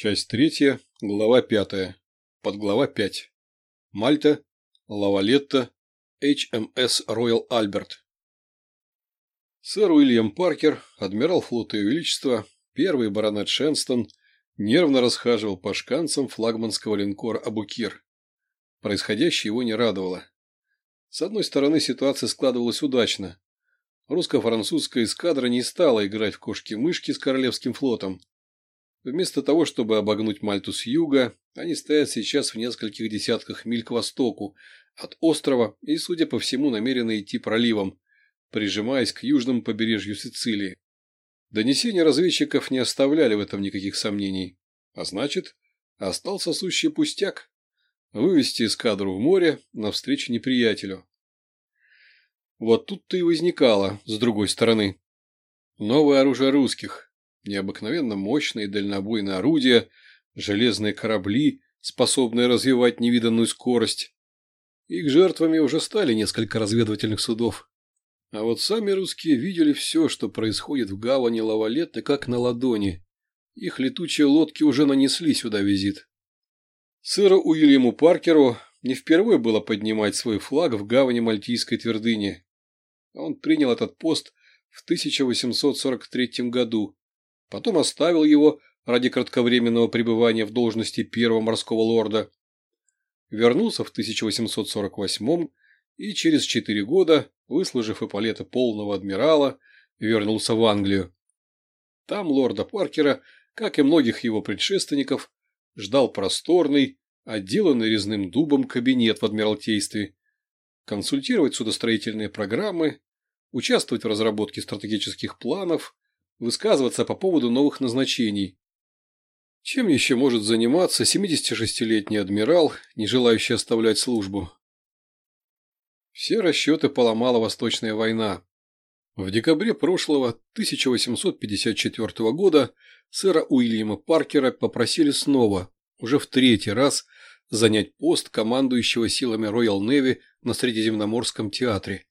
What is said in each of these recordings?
Часть третья, глава пятая, подглава пять. Мальта, Лавалетта, HMS Royal Альберт. Сэр Уильям Паркер, адмирал флота Ее Величества, первый баронет Шенстон, нервно расхаживал по шканцам флагманского линкора «Абукир». Происходящее его не радовало. С одной стороны, ситуация складывалась удачно. Русско-французская эскадра не стала играть в кошки-мышки с Королевским флотом. Вместо того, чтобы обогнуть Мальту с юга, они стоят сейчас в нескольких десятках миль к востоку от острова и, судя по всему, намерены идти проливом, прижимаясь к южному побережью Сицилии. Донесения разведчиков не оставляли в этом никаких сомнений. А значит, остался сущий пустяк – вывести эскадру в море навстречу неприятелю. Вот тут-то и возникало, с другой стороны. Новое оружие русских, необыкновенно мощные дальнобойные орудия, железные корабли, способные развивать невиданную скорость. Их жертвами уже стали несколько разведывательных судов. А вот сами русские видели все, что происходит в гавани Лавалетты, как на ладони. Их летучие лодки уже нанесли сюда визит. Сэру Уильяму Паркеру не впервые было поднимать свой флаг в гавани Мальтийской твердыни. Он принял этот пост в 1843 году, потом оставил его ради кратковременного пребывания в должности первого морского лорда, вернулся в 1848 и через четыре года, выслужив эполеты полного адмирала, вернулся в Англию. Там лорда Паркера, как и многих его предшественников, ждал просторный, отделанный резным дубом кабинет в Адмиралтействе, консультировать судостроительные программы, участвовать в разработке стратегических планов, высказываться по поводу новых назначений. Чем еще может заниматься 76-летний адмирал, не желающий оставлять службу? Все расчеты поломала Восточная война. В декабре прошлого 1854 года сэра Уильяма Паркера попросили снова, уже в третий раз, занять пост командующего силами Royal Navy на Средиземноморском театре.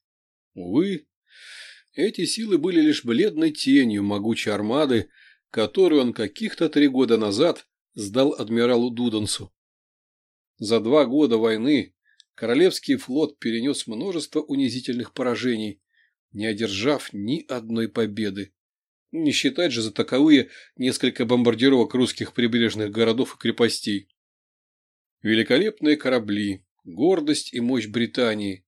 Увы, эти силы были лишь бледной тенью могучей армады, которую он каких-то три года назад сдал адмиралу Дудансу. За два года войны Королевский флот перенес множество унизительных поражений, не одержав ни одной победы. Не считать же за таковые несколько бомбардировок русских прибрежных городов и крепостей. Великолепные корабли, гордость и мощь Британии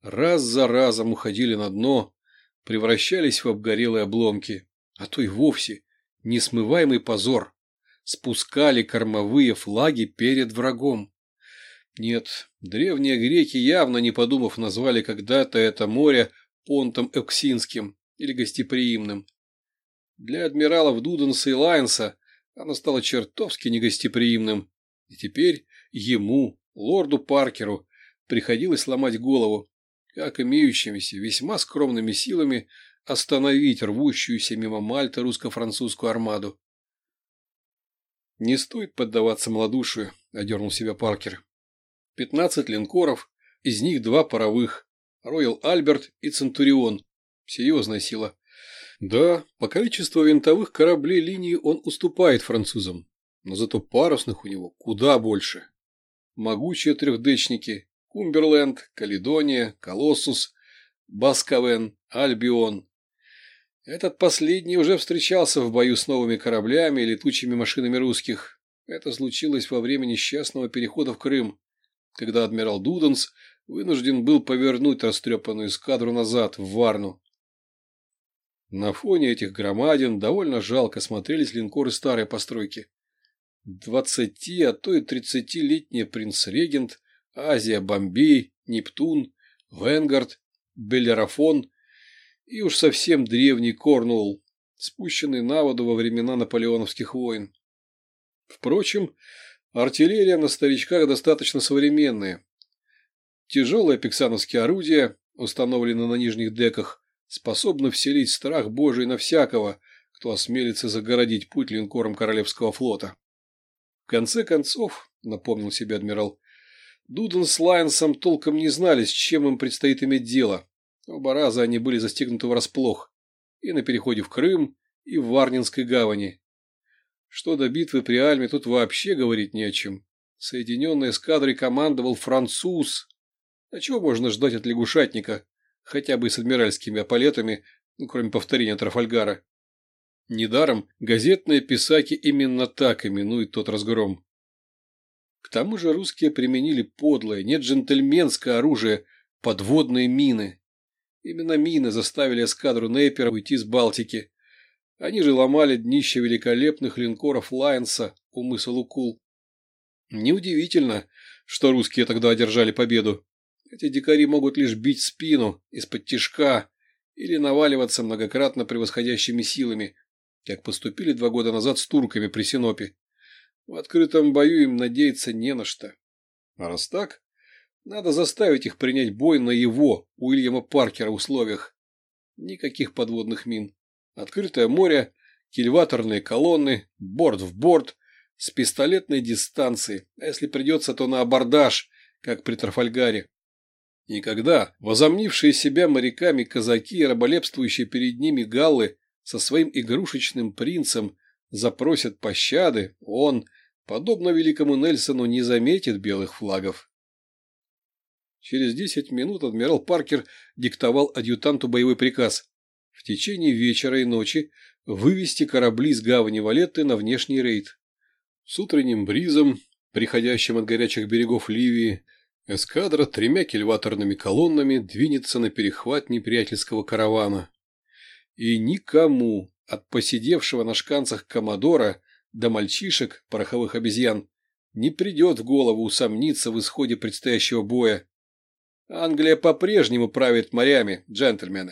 раз за разом уходили на дно, превращались в обгорелые обломки, а то и вовсе несмываемый позор, спускали кормовые флаги перед врагом. Нет, древние греки, явно не подумав, назвали когда-то это море понтом Эксинским или гостеприимным. Для адмиралов Дуденса и Лайнса оно стало чертовски негостеприимным, и теперь ему, лорду Паркеру, приходилось ломать голову, как имеющимися весьма скромными силами остановить рвущуюся мимо Мальты русско-французскую армаду. «Не стоит поддаваться малодушию», — одернул себя Паркер. «Пятнадцать линкоров, из них два паровых, Роял Альберт и Центурион. Серьезная сила. Да, по количеству винтовых кораблей линии он уступает французам, но зато парусных у него куда больше. Могучие трехдечники, Кумберленд, Каледония, Колоссус, Басковен, Альбион. Этот последний уже встречался в бою с новыми кораблями и летучими машинами русских. Это случилось во время несчастного перехода в Крым, когда адмирал Дуденс вынужден был повернуть растрепанную эскадру назад, в Варну. На фоне этих громадин довольно жалко смотрелись линкоры старой постройки. Двадцати, а то и тридцатилетний принц-регент Азия, Бомбей, Нептун, Венгард, Беллерафон и уж совсем древний Корнуолл, спущенный на воду во времена наполеоновских войн. Впрочем, артиллерия на старичках достаточно современная. Тяжелые пиксановские орудия, установленные на нижних деках, способны вселить страх Божий на всякого, кто осмелится загородить путь линкорам Королевского флота. В конце концов, напомнил себе адмирал, Дуден с Лайнсом толком не знали, с чем им предстоит иметь дело. Оба раза они были застигнуты врасплох. И на переходе в Крым, и в Варнинской гавани. Что до битвы при Альме, тут вообще говорить не о чем. Соединенной эскадрой командовал француз. А чего можно ждать от лягушатника, хотя бы с адмиральскими аппалетами, ну, кроме повторения Трафальгара? Недаром газетные писаки именно так именуют тот разгром. К тому же русские применили подлое, не джентльменское оружие – подводные мины. Именно мины заставили эскадру Нейпера уйти с Балтики. Они же ломали днище великолепных линкоров Лайнса у мыса Лукул. Неудивительно, что русские тогда одержали победу. Эти дикари могут лишь бить спину из-под тишка или наваливаться многократно превосходящими силами, как поступили два года назад с турками при Синопе. В открытом бою им надеяться не на что. А раз так, надо заставить их принять бой на его, Уильяма Паркера, условиях. Никаких подводных мин. Открытое море, кильваторные колонны, борт в борт, с пистолетной дистанции, а если придется, то на абордаж, как при Трафальгаре. И когда возомнившие себя моряками казаки и раболепствующие перед ними галлы со своим игрушечным принцем запросят пощады, он, подобно великому Нельсону, не заметит белых флагов. Через десять минут адмирал Паркер диктовал адъютанту боевой приказ в течение вечера и ночи вывести корабли с гавани Валетты на внешний рейд. С утренним бризом, приходящим от горячих берегов Ливии, эскадра тремя кильваторными колоннами двинется на перехват неприятельского каравана. И никому, от посидевшего на шканцах Комодора до мальчишек, пороховых обезьян, не придет в голову усомниться в исходе предстоящего боя. Англия по-прежнему правит морями, джентльмены.